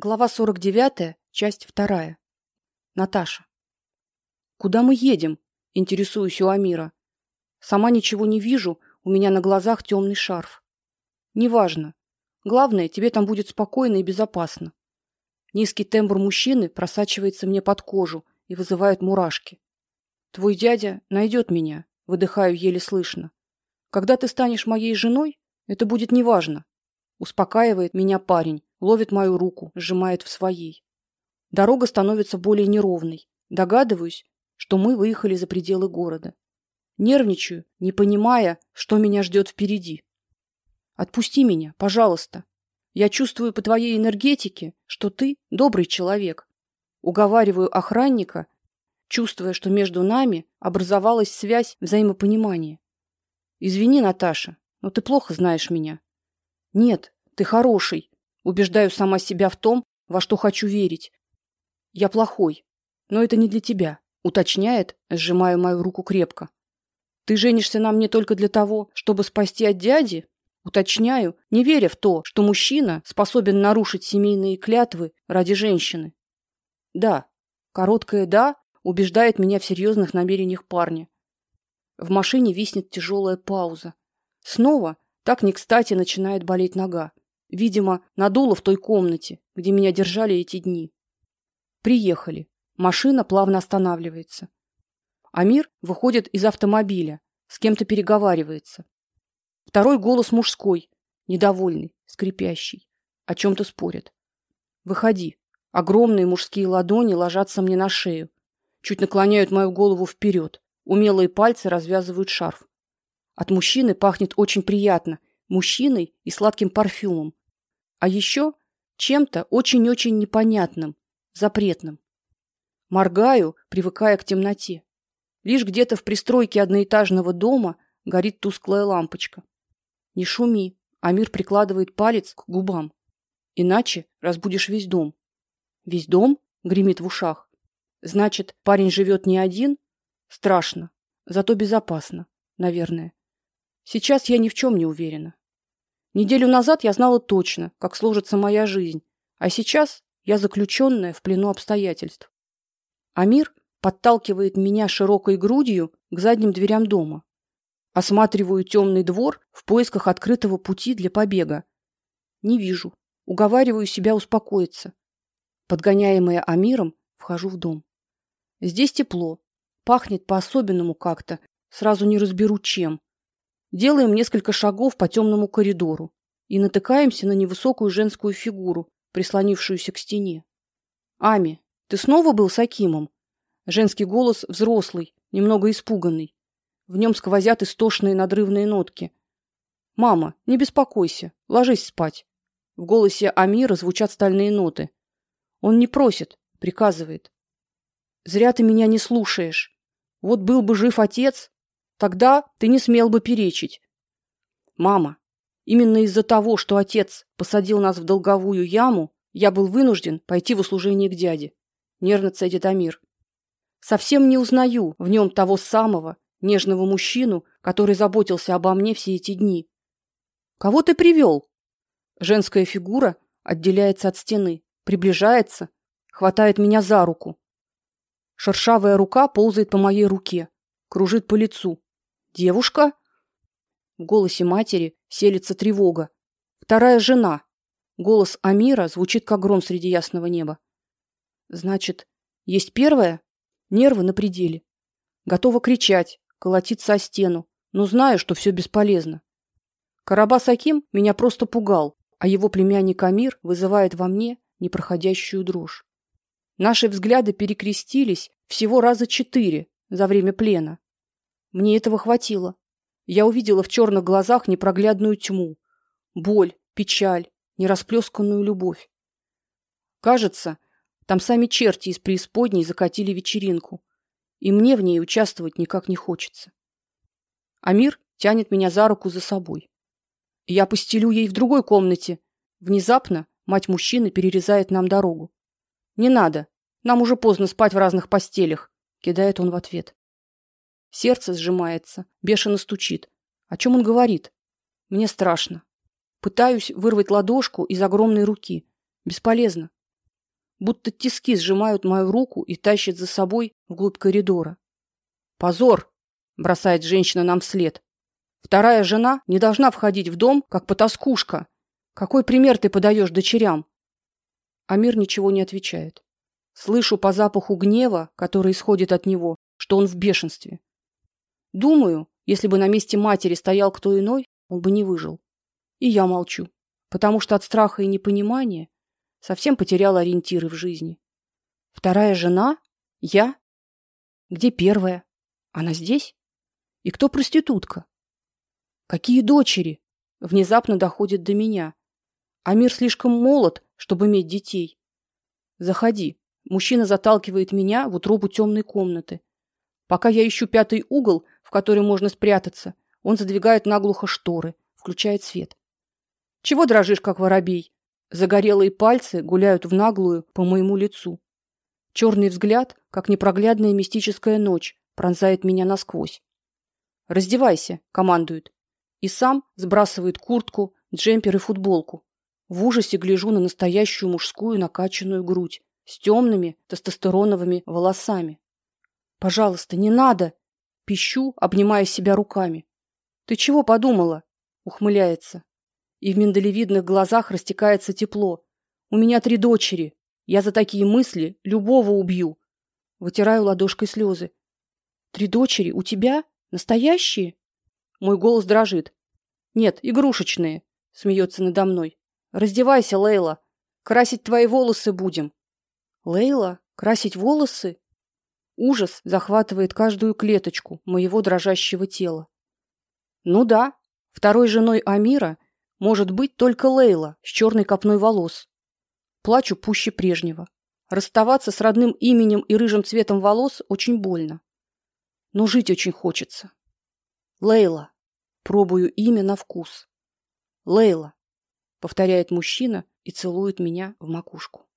Глава 49, часть 2. Наташа. Куда мы едем? интересуюсь у Амира. Сама ничего не вижу, у меня на глазах темный шарф. Неважно. Главное, тебе там будет спокойно и безопасно. Низкий тембр мужчины просачивается мне под кожу и вызывает мурашки. Твой дядя найдет меня, выдыхаю еле слышно. Когда ты станешь моей женой, это будет неважно. Успокаивает меня парень ловит мою руку, сжимает в своей. Дорога становится более неровной. Догадываюсь, что мы выехали за пределы города. Нервничаю, не понимая, что меня ждет впереди. Отпусти меня, пожалуйста. Я чувствую по твоей энергетике, что ты добрый человек. Уговариваю охранника, чувствуя, что между нами образовалась связь взаимопонимания. Извини, Наташа, но ты плохо знаешь меня. Нет, ты хороший, Убеждаю сама себя в том, во что хочу верить. Я плохой, но это не для тебя, уточняет, сжимая мою руку крепко. Ты женишься на мне только для того, чтобы спасти от дяди? Уточняю, не веря в то, что мужчина способен нарушить семейные клятвы ради женщины. Да. Короткое да убеждает меня в серьезных намерениях парня. В машине виснет тяжелая пауза. Снова так не кстати начинает болеть нога. Видимо, надуло в той комнате, где меня держали эти дни. Приехали. Машина плавно останавливается. Амир выходит из автомобиля, с кем-то переговаривается. Второй голос мужской, недовольный, скрипящий, о чем то спорят. Выходи. Огромные мужские ладони ложатся мне на шею, чуть наклоняют мою голову вперед. Умелые пальцы развязывают шарф. От мужчины пахнет очень приятно, мужчиной и сладким парфюмом, а еще чем-то очень-очень непонятным, запретным. Моргаю, привыкая к темноте. Лишь где-то в пристройке одноэтажного дома горит тусклая лампочка. Не шуми, Амир прикладывает палец к губам. Иначе разбудишь весь дом. Весь дом гремит в ушах. Значит, парень живет не один? Страшно, зато безопасно, наверное. Сейчас я ни в чем не уверена. Неделю назад я знала точно, как сложится моя жизнь, а сейчас я заключенная в плену обстоятельств. Амир подталкивает меня широкой грудью к задним дверям дома. Осматриваю темный двор в поисках открытого пути для побега. Не вижу. Уговариваю себя успокоиться. Подгоняемая Амиром, вхожу в дом. Здесь тепло, пахнет по-особенному как-то, сразу не разберу чем. Делаем несколько шагов по темному коридору и натыкаемся на невысокую женскую фигуру, прислонившуюся к стене. Ами, ты снова был с Акимом? Женский голос взрослый, немного испуганный. В нем сквозят истошные надрывные нотки. Мама, не беспокойся, ложись спать. В голосе Амира звучат стальные ноты. Он не просит, приказывает. Зря ты меня не слушаешь. Вот был бы жив отец, Тогда ты не смел бы перечить. Мама, именно из-за того, что отец посадил нас в долговую яму, я был вынужден пойти в услужение к дяде. Нервно цедит Амир. Совсем не узнаю в нем того самого нежного мужчину, который заботился обо мне все эти дни. Кого ты привел? Женская фигура отделяется от стены, приближается, хватает меня за руку. Шершавая рука ползает по моей руке, кружит по лицу. Девушка? В голосе матери селится тревога. Вторая жена. Голос Амира звучит как гром среди ясного неба. Значит, есть первая? Нервы на пределе. Готова кричать, колотиться о стену, но знаю, что все бесполезно. Карабас Аким меня просто пугал, а его племянник Амир вызывает во мне непроходящую дрожь. Наши взгляды перекрестились всего раза четыре за время плена. Мне этого хватило. Я увидела в черных глазах непроглядную тьму, боль, печаль, нерасплесканную любовь. Кажется, там сами черти из преисподней закатили вечеринку, и мне в ней участвовать никак не хочется. Амир тянет меня за руку за собой. Я постелю ей в другой комнате. Внезапно мать мужчины перерезает нам дорогу. Не надо. Нам уже поздно спать в разных постелях, кидает он в ответ. Сердце сжимается, бешено стучит. О чем он говорит? Мне страшно. Пытаюсь вырвать ладошку из огромной руки. Бесполезно. будто тиски сжимают мою руку и тащат за собой вглубь коридора. Позор, бросает женщина нам вслед. Вторая жена не должна входить в дом как потаскушка. Какой пример ты подаешь дочерям? Амир ничего не отвечает. Слышу по запаху гнева, который исходит от него, что он в бешенстве. Думаю, если бы на месте матери стоял кто иной, он бы не выжил. И я молчу, потому что от страха и непонимания совсем потерял ориентиры в жизни. Вторая жена? Я? Где первая? Она здесь? И кто проститутка? Какие дочери? Внезапно доходит до меня. Амир слишком молод, чтобы иметь детей. Заходи. Мужчина заталкивает меня в утробу темной комнаты. Пока я ищу пятый угол, в который можно спрятаться, он задвигает наглухо шторы, включает свет. Чего дрожишь, как воробей? Загорелые пальцы гуляют в наглую по моему лицу. Черный взгляд, как непроглядная мистическая ночь, пронзает меня насквозь. Раздевайся, командует. И сам сбрасывает куртку, джемпер и футболку. В ужасе гляжу на настоящую мужскую накачанную грудь с темными тестостероновыми волосами. Пожалуйста, не надо, пищу, обнимая себя руками. Ты чего подумала? ухмыляется. И в миндалевидных глазах растекается тепло. У меня три дочери. Я за такие мысли любого убью. Вытираю ладошкой слезы. Три дочери у тебя? Настоящие? Мой голос дрожит. Нет, игрушечные, смеется надо мной. Раздевайся, Лейла. Красить твои волосы будем. Лейла, красить волосы? Ужас захватывает каждую клеточку моего дрожащего тела. Ну да, второй женой Амира может быть только Лейла с черной копной волос. Плачу пуще прежнего. Расставаться с родным именем и рыжим цветом волос очень больно но жить очень хочется. Лейла. Пробую имя на вкус. Лейла, повторяет мужчина и целует меня в макушку.